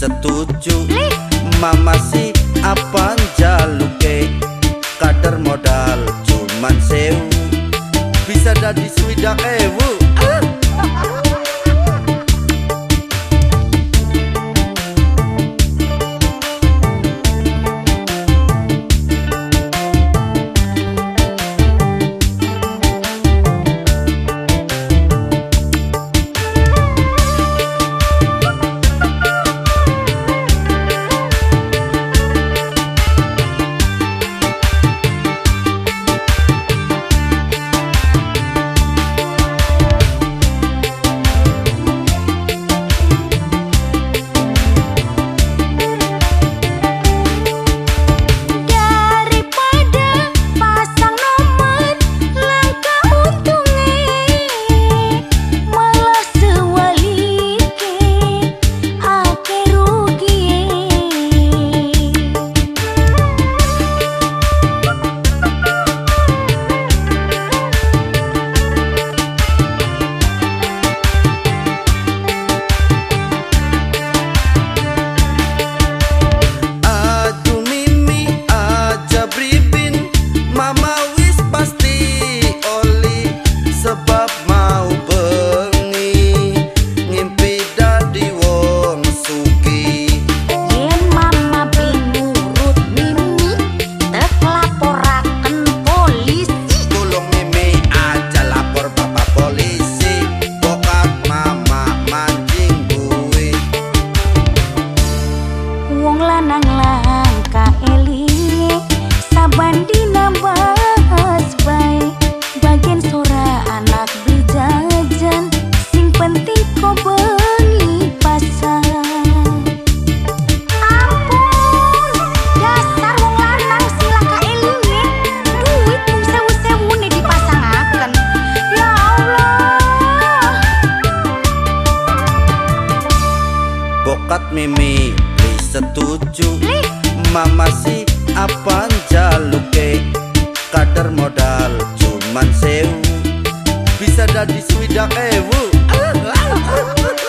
setuju. Mama si apa jaluke bokat mimi please setuju. Mama si apa jaluke kader modal cuman sewu. Bisa jadi swidak ewu